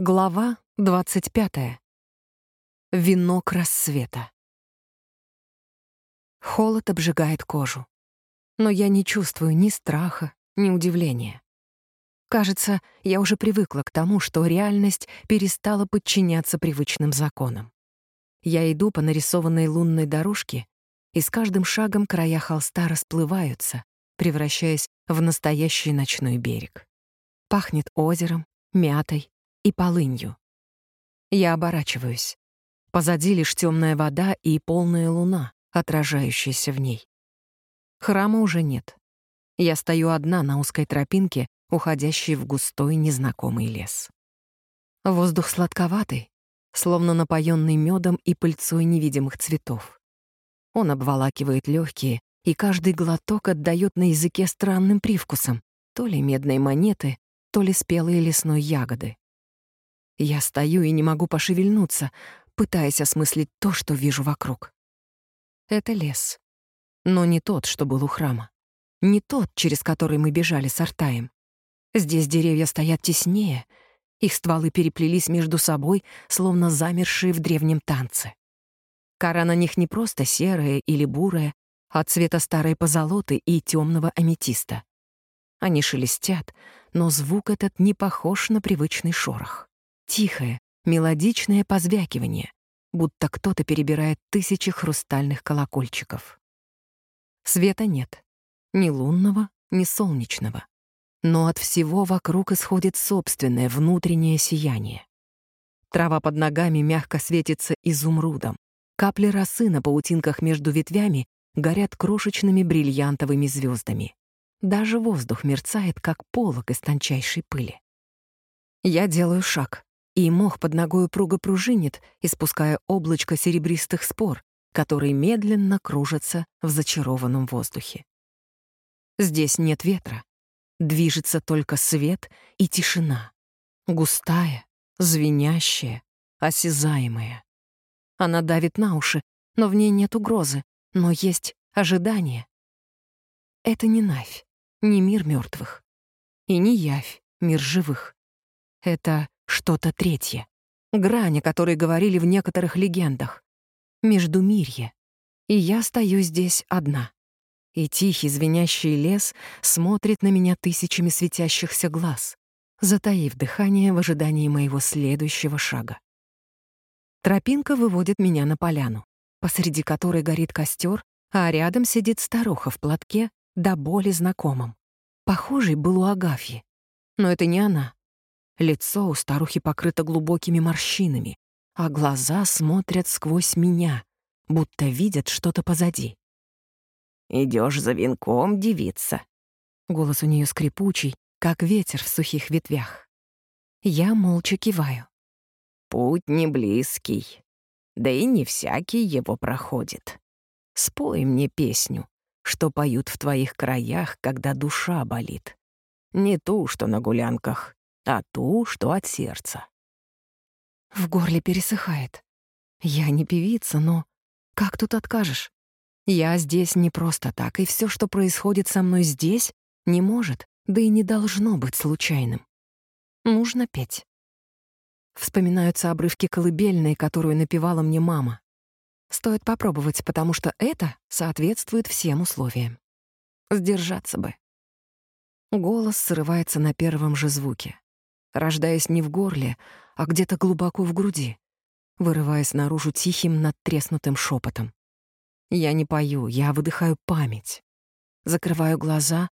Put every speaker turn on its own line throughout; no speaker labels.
Глава 25. Венок рассвета. Холод обжигает кожу. Но я не чувствую ни страха, ни удивления. Кажется, я уже привыкла к тому, что реальность перестала подчиняться привычным законам. Я иду по нарисованной лунной дорожке, и с каждым шагом края холста расплываются, превращаясь в настоящий ночной берег. Пахнет озером, мятой, и полынью. Я оборачиваюсь. Позади лишь темная вода и полная луна, отражающаяся в ней. Храма уже нет. Я стою одна на узкой тропинке, уходящей в густой незнакомый лес. Воздух сладковатый, словно напоенный медом и пыльцой невидимых цветов. Он обволакивает легкие, и каждый глоток отдает на языке странным привкусом, то ли медной монеты, то ли спелые лесной ягоды. Я стою и не могу пошевельнуться, пытаясь осмыслить то, что вижу вокруг. Это лес. Но не тот, что был у храма. Не тот, через который мы бежали с Артаем. Здесь деревья стоят теснее, их стволы переплелись между собой, словно замершие в древнем танце. Кора на них не просто серая или бурая, а цвета старой позолоты и темного аметиста. Они шелестят, но звук этот не похож на привычный шорох. Тихое, мелодичное позвякивание, будто кто-то перебирает тысячи хрустальных колокольчиков. Света нет. Ни лунного, ни солнечного. Но от всего вокруг исходит собственное внутреннее сияние. Трава под ногами мягко светится изумрудом. Капли росы на паутинках между ветвями горят крошечными бриллиантовыми звездами. Даже воздух мерцает, как полог из тончайшей пыли. Я делаю шаг и мох под ногой упруго пружинит, испуская облачко серебристых спор, которые медленно кружатся в зачарованном воздухе. Здесь нет ветра. Движется только свет и тишина. Густая, звенящая, осязаемая. Она давит на уши, но в ней нет угрозы, но есть ожидание. Это не Навь, не мир мертвых, и не Явь, мир живых. Это что-то третье. Грань, о которой говорили в некоторых легендах. Междумирье. И я стою здесь одна. И тихий звенящий лес смотрит на меня тысячами светящихся глаз, затаив дыхание в ожидании моего следующего шага. Тропинка выводит меня на поляну, посреди которой горит костер, а рядом сидит старуха в платке, до боли знакомым. Похожий был у Агафьи. Но это не она. Лицо у старухи покрыто глубокими морщинами, а глаза смотрят сквозь меня, будто видят что-то позади. Идешь за венком, девица?» Голос у нее скрипучий, как ветер в сухих ветвях. Я молча киваю. «Путь не близкий, да и не всякий его проходит. Спой мне песню, что поют в твоих краях, когда душа болит. Не ту, что на гулянках, а ту, что от сердца. В горле пересыхает. Я не певица, но как тут откажешь? Я здесь не просто так, и все, что происходит со мной здесь, не может, да и не должно быть случайным. Нужно петь. Вспоминаются обрывки колыбельной, которую напевала мне мама. Стоит попробовать, потому что это соответствует всем условиям. Сдержаться бы. Голос срывается на первом же звуке рождаясь не в горле, а где-то глубоко в груди, вырываясь наружу тихим надтреснутым шепотом. Я не пою, я выдыхаю память. Закрываю глаза,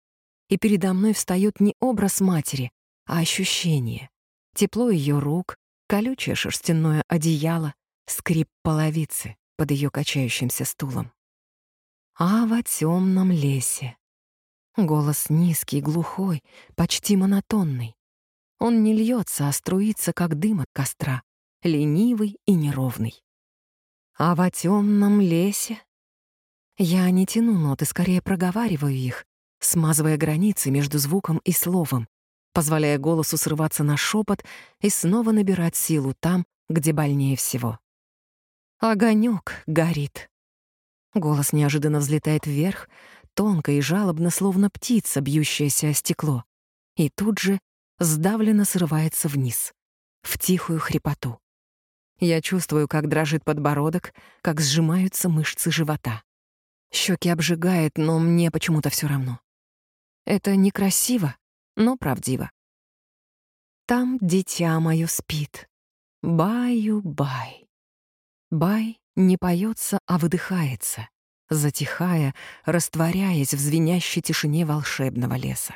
и передо мной встает не образ матери, а ощущение. Тепло ее рук, колючее шерстяное одеяло, скрип половицы под ее качающимся стулом. А во темном лесе. Голос низкий, глухой, почти монотонный. Он не льется, а струится, как дым от костра, ленивый и неровный. А во темном лесе я не тяну ноты, скорее проговариваю их, смазывая границы между звуком и словом, позволяя голосу срываться на шепот и снова набирать силу там, где больнее всего. Огонек горит. Голос неожиданно взлетает вверх, тонко и жалобно, словно птица, бьющаяся о стекло. И тут же сдавленно срывается вниз. в тихую хрипоту. Я чувствую, как дрожит подбородок, как сжимаются мышцы живота. Щеки обжигает, но мне почему-то все равно. Это некрасиво, но правдиво. Там дитя мое спит. Баю-бай. Бай не поется, а выдыхается, затихая, растворяясь в звенящей тишине волшебного леса.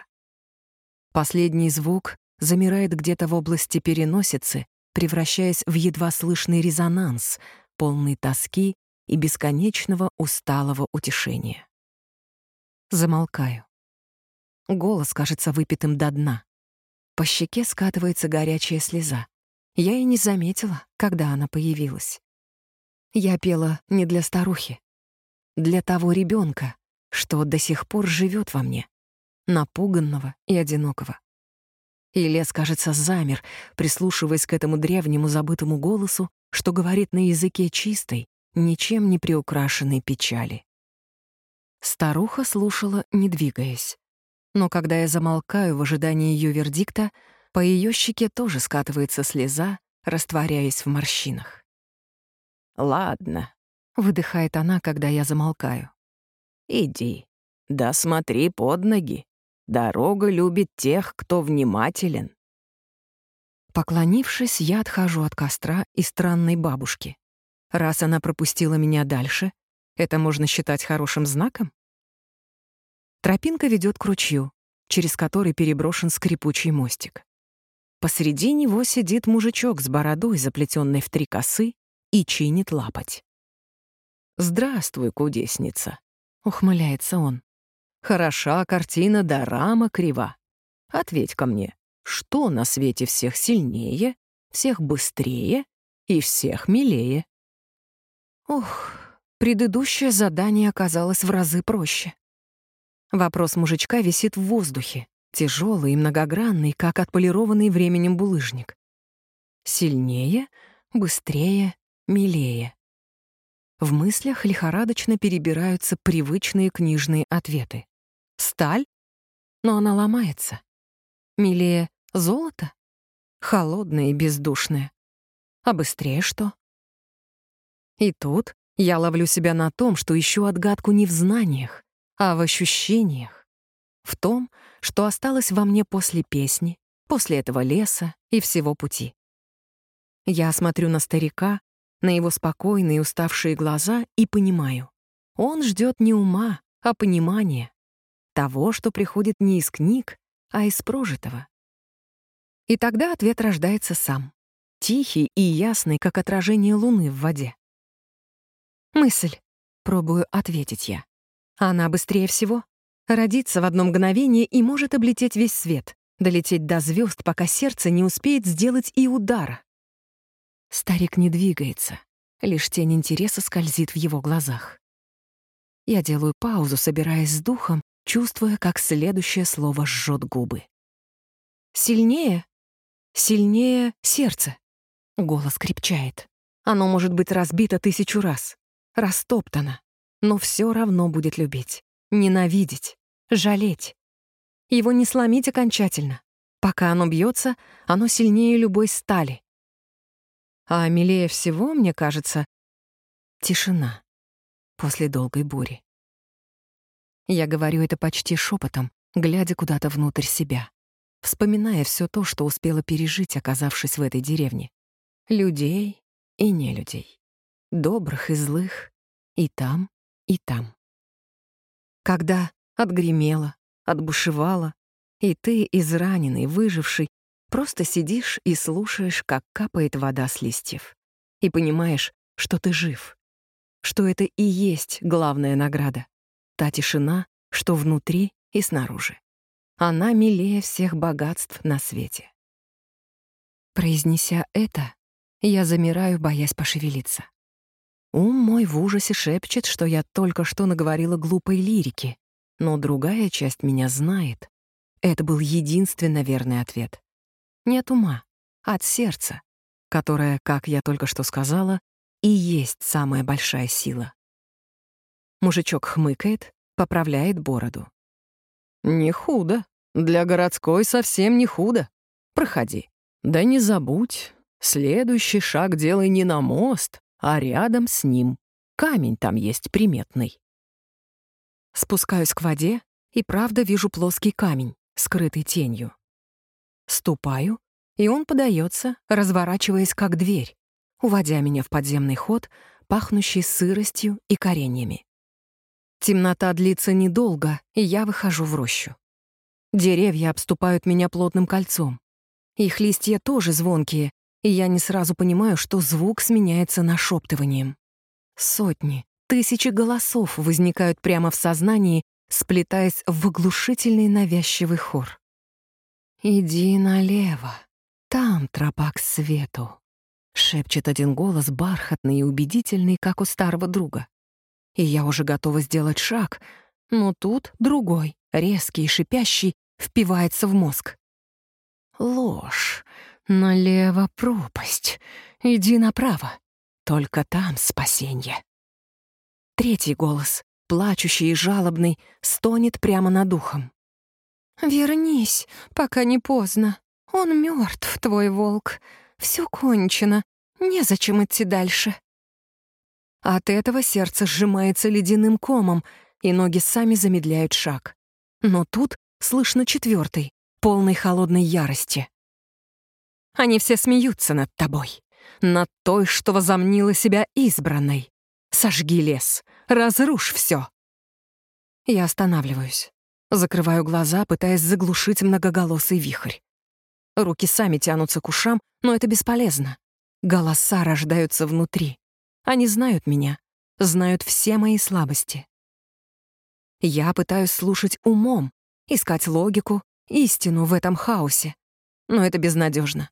Последний звук замирает где-то в области переносицы, превращаясь в едва слышный резонанс, полный тоски и бесконечного усталого утешения. Замолкаю. Голос кажется выпитым до дна. По щеке скатывается горячая слеза. Я и не заметила, когда она появилась. Я пела не для старухи, для того ребенка, что до сих пор живет во мне, напуганного и одинокого. И лес, кажется, замер, прислушиваясь к этому древнему забытому голосу, что говорит на языке чистой, ничем не приукрашенной печали. Старуха слушала, не двигаясь. Но когда я замолкаю в ожидании ее вердикта, по ее щеке тоже скатывается слеза, растворяясь в морщинах.
«Ладно», —
выдыхает она, когда я замолкаю.
«Иди, да смотри под ноги. Дорога любит тех, кто внимателен».
Поклонившись, я отхожу от костра и странной бабушки. Раз она пропустила меня дальше, это можно считать хорошим знаком? Тропинка ведет к ручью, через который переброшен скрипучий мостик. Посреди него сидит мужичок с бородой, заплетенной в три косы, и чинит лапоть.
«Здравствуй, кудесница», —
ухмыляется он.
«Хороша картина, да рама крива. Ответь ко мне, что на свете всех сильнее, всех быстрее и всех милее?»
Ох, предыдущее задание оказалось в разы проще. Вопрос мужичка висит в воздухе, тяжелый и многогранный, как отполированный временем булыжник. Сильнее, быстрее, милее. В мыслях лихорадочно перебираются привычные книжные ответы. Сталь? Но она ломается. Милее золото? Холодное и бездушное. А быстрее что? И тут я ловлю себя на том, что ищу отгадку не в знаниях, а в ощущениях. В том, что осталось во мне после песни, после этого леса и всего пути. Я смотрю на старика, на его спокойные уставшие глаза и понимаю. Он ждет не ума, а понимания. Того, что приходит не из книг, а из прожитого. И тогда ответ рождается сам. Тихий и ясный, как отражение луны в воде. Мысль. Пробую ответить я. Она быстрее всего. Родится в одно мгновение и может облететь весь свет, долететь до звезд, пока сердце не успеет сделать и удара. Старик не двигается, лишь тень интереса скользит в его глазах. Я делаю паузу, собираясь с духом, чувствуя, как следующее слово жжет губы. «Сильнее? Сильнее сердце!» Голос крепчает. Оно может быть разбито тысячу раз растоптано, но все равно будет любить, ненавидеть, жалеть. Его не сломить окончательно. Пока оно бьется, оно сильнее любой стали. А милее всего, мне кажется, тишина после долгой бури. Я говорю это почти шепотом, глядя куда-то внутрь себя, вспоминая все то, что успела пережить, оказавшись в этой деревне. Людей и не людей добрых и злых, и там, и там. Когда отгремело, отбушевало, и ты, израненный, выживший, просто сидишь и слушаешь, как капает вода с листьев, и понимаешь, что ты жив, что это и есть главная награда, та тишина, что внутри и снаружи. Она милее всех богатств на свете. Произнеся это, я замираю, боясь пошевелиться. Ум мой в ужасе шепчет, что я только что наговорила глупой лирики, но другая часть меня знает. Это был единственно верный ответ. Не от ума, от сердца, которое, как я только что сказала, и есть самая большая сила. Мужичок хмыкает, поправляет бороду. «Не худо. Для городской совсем не худо. Проходи. Да не забудь,
Следующий шаг делай не на мост, а рядом с ним. Камень там есть приметный.
Спускаюсь к воде и правда вижу плоский камень, скрытый тенью. Ступаю, и он подается, разворачиваясь как дверь, уводя меня в подземный ход, пахнущий сыростью и кореньями. Темнота длится недолго, и я выхожу в рощу. Деревья обступают меня плотным кольцом. Их листья тоже звонкие, и я не сразу понимаю, что звук сменяется нашептыванием. Сотни, тысячи голосов возникают прямо в сознании, сплетаясь в оглушительный навязчивый хор. «Иди налево, там тропа к свету», — шепчет один голос, бархатный и убедительный, как у старого друга. И я уже готова сделать шаг, но тут другой, резкий и шипящий, впивается в мозг. Ложь. Налево пропасть. Иди направо. Только там спасенье. Третий голос, плачущий и жалобный, стонет прямо над ухом. «Вернись, пока не поздно. Он мертв, твой волк. Все кончено. Незачем идти дальше». От этого сердце сжимается ледяным комом, и ноги сами замедляют шаг. Но тут слышно четвертый, полный холодной ярости. Они все смеются над тобой, над той, что возомнила себя избранной. Сожги лес, разрушь все. Я останавливаюсь, закрываю глаза, пытаясь заглушить многоголосый вихрь. Руки сами тянутся к ушам, но это бесполезно. Голоса рождаются внутри. Они знают меня, знают все мои слабости. Я пытаюсь слушать умом, искать логику, истину в этом хаосе. Но это безнадежно.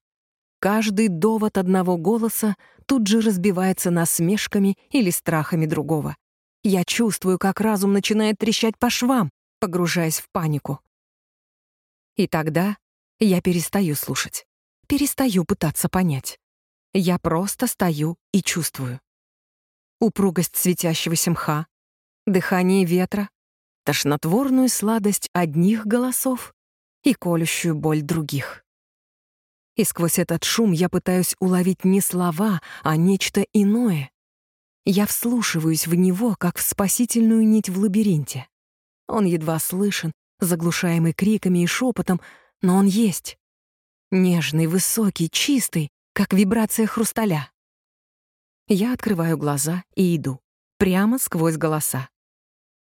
Каждый довод одного голоса тут же разбивается насмешками или страхами другого. Я чувствую, как разум начинает трещать по швам, погружаясь в панику. И тогда я перестаю слушать, перестаю пытаться понять. Я просто стою и чувствую. Упругость светящегося мха, дыхание ветра, тошнотворную сладость одних голосов и колющую боль других. И сквозь этот шум я пытаюсь уловить не слова, а нечто иное. Я вслушиваюсь в него, как в спасительную нить в лабиринте. Он едва слышен, заглушаемый криками и шепотом, но он есть. Нежный, высокий, чистый, как вибрация хрусталя. Я открываю глаза и иду, прямо сквозь голоса.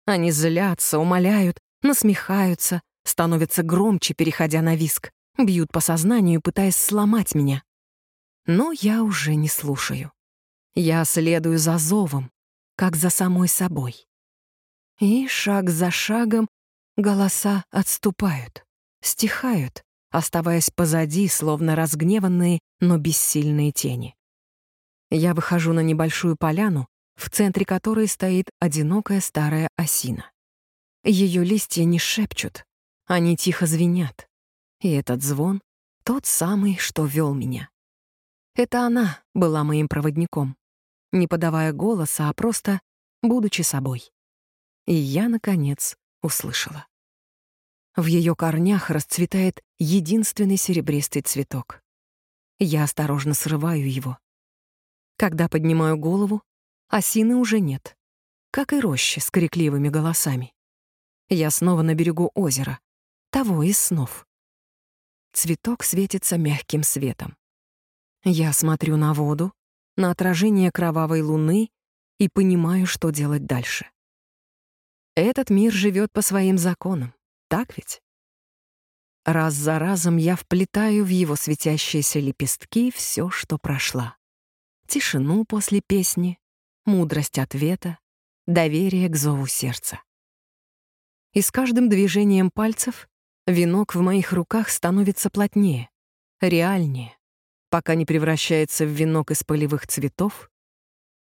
Они злятся, умоляют, насмехаются, становятся громче, переходя на виск бьют по сознанию, пытаясь сломать меня. Но я уже не слушаю. Я следую за зовом, как за самой собой. И шаг за шагом голоса отступают, стихают, оставаясь позади, словно разгневанные, но бессильные тени. Я выхожу на небольшую поляну, в центре которой стоит одинокая старая осина. Ее листья не шепчут, они тихо звенят. И этот звон — тот самый, что вел меня. Это она была моим проводником, не подавая голоса, а просто будучи собой. И я, наконец, услышала. В ее корнях расцветает единственный серебристый цветок. Я осторожно срываю его. Когда поднимаю голову, осины уже нет, как и рощи с крикливыми голосами. Я снова на берегу озера, того из снов. Цветок светится мягким светом. Я смотрю на воду, на отражение кровавой луны и понимаю, что делать дальше. Этот мир живет по своим законам, так ведь? Раз за разом я вплетаю в его светящиеся лепестки все, что прошла. Тишину после песни, мудрость ответа, доверие к зову сердца. И с каждым движением пальцев Венок в моих руках становится плотнее, реальнее, пока не превращается в венок из полевых цветов,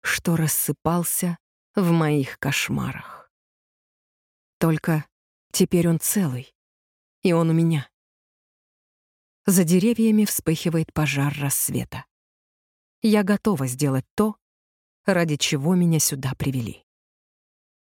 что рассыпался в моих кошмарах. Только теперь он целый, и он у меня. За деревьями вспыхивает пожар рассвета. Я готова сделать то, ради чего меня сюда привели.